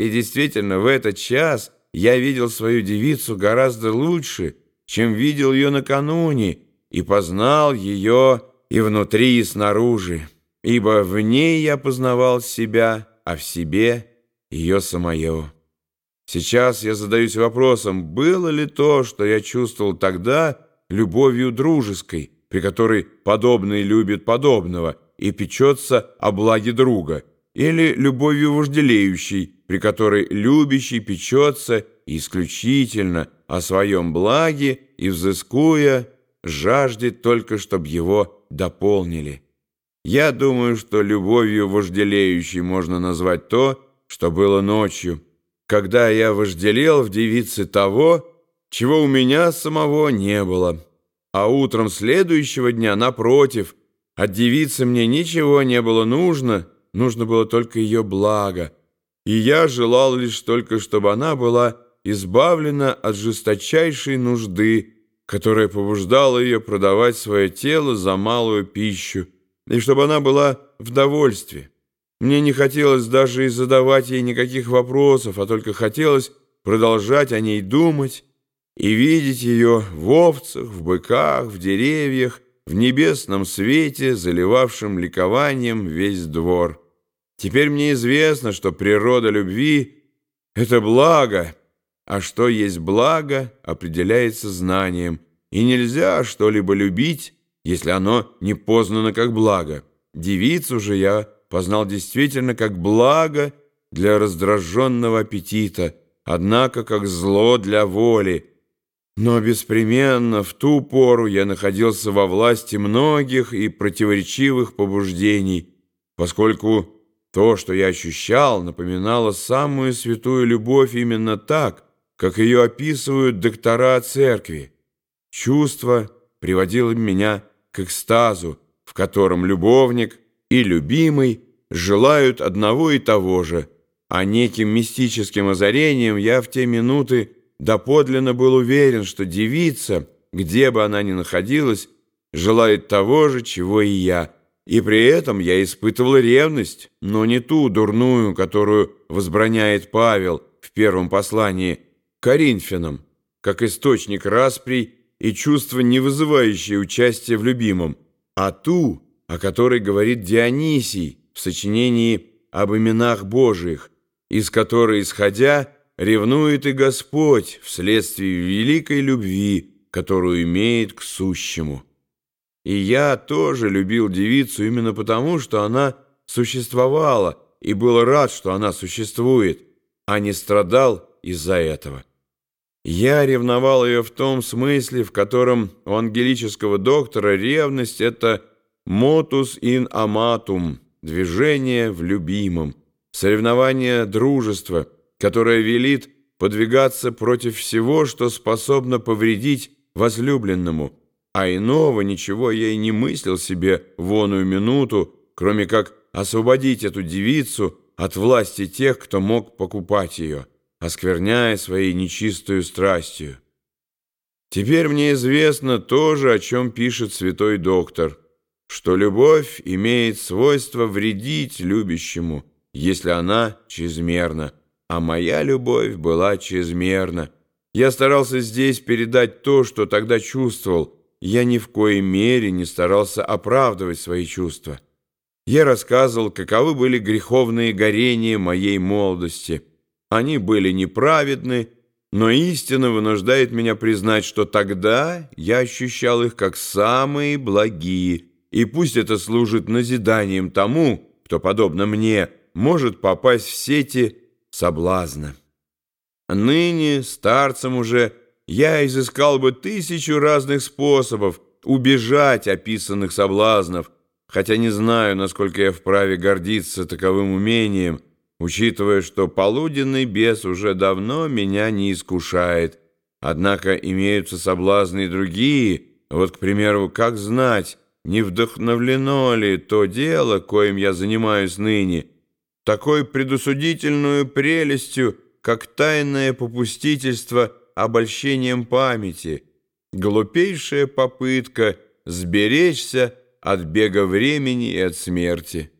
И действительно, в этот час я видел свою девицу гораздо лучше, чем видел ее накануне, и познал ее и внутри, и снаружи, ибо в ней я познавал себя, а в себе ее самое. Сейчас я задаюсь вопросом, было ли то, что я чувствовал тогда, любовью дружеской, при которой подобный любит подобного и печется о благе друга, или любовью вожделеющей, при которой любящий печется исключительно о своем благе и, взыскуя, жаждет только, чтобы его дополнили. Я думаю, что любовью вожделеющей можно назвать то, что было ночью, когда я вожделел в девице того, чего у меня самого не было. А утром следующего дня, напротив, от девицы мне ничего не было нужно, нужно было только ее благо. И я желал лишь только, чтобы она была избавлена от жесточайшей нужды, которая побуждала ее продавать свое тело за малую пищу, и чтобы она была в довольстве. Мне не хотелось даже и задавать ей никаких вопросов, а только хотелось продолжать о ней думать и видеть ее в овцах, в быках, в деревьях, в небесном свете, заливавшем ликованием весь двор. Теперь мне известно, что природа любви — это благо, а что есть благо, определяется знанием, и нельзя что-либо любить, если оно не познано как благо. Девицу же я познал действительно как благо для раздраженного аппетита, однако как зло для воли. Но беспременно в ту пору я находился во власти многих и противоречивых побуждений, поскольку то, что я ощущал, напоминало самую святую любовь именно так, как ее описывают доктора церкви. Чувство приводило меня к экстазу, в котором любовник и любимый желают одного и того же, а неким мистическим озарением я в те минуты доподлинно был уверен, что девица, где бы она ни находилась, желает того же, чего и я, и при этом я испытывал ревность, но не ту дурную, которую возбраняет Павел в первом послании Коринфянам, как источник расприй и чувство, не вызывающее участия в любимом, а ту, о которой говорит Дионисий в сочинении об именах Божиих, из которой, исходя, ревнует и Господь вследствие великой любви, которую имеет к сущему. И я тоже любил девицу именно потому, что она существовала, и был рад, что она существует, а не страдал из-за этого. Я ревновал ее в том смысле, в котором у ангелического доктора ревность — это «motus in amatum» — движение в любимом, соревнование дружества, которое велит подвигаться против всего, что способно повредить возлюбленному, а иного ничего я и не мыслил себе в минуту, кроме как освободить эту девицу от власти тех, кто мог покупать ее оскверняя своей нечистую страстью. Теперь мне известно тоже, о чем пишет святой доктор, что любовь имеет свойство вредить любящему, если она чрезмерна, а моя любовь была чрезмерна. Я старался здесь передать то, что тогда чувствовал, я ни в коей мере не старался оправдывать свои чувства. Я рассказывал, каковы были греховные горения моей молодости – они были неправедны, но истина вынуждает меня признать, что тогда я ощущал их как самые благие, и пусть это служит назиданием тому, кто, подобно мне, может попасть в сети соблазна. Ныне, старцем уже, я изыскал бы тысячу разных способов убежать описанных соблазнов, хотя не знаю, насколько я вправе гордиться таковым умением – учитывая, что полуденный бес уже давно меня не искушает. Однако имеются соблазны и другие. Вот, к примеру, как знать, не вдохновлено ли то дело, коим я занимаюсь ныне, такой предусудительную прелестью, как тайное попустительство обольщением памяти, глупейшая попытка сберечься от бега времени и от смерти.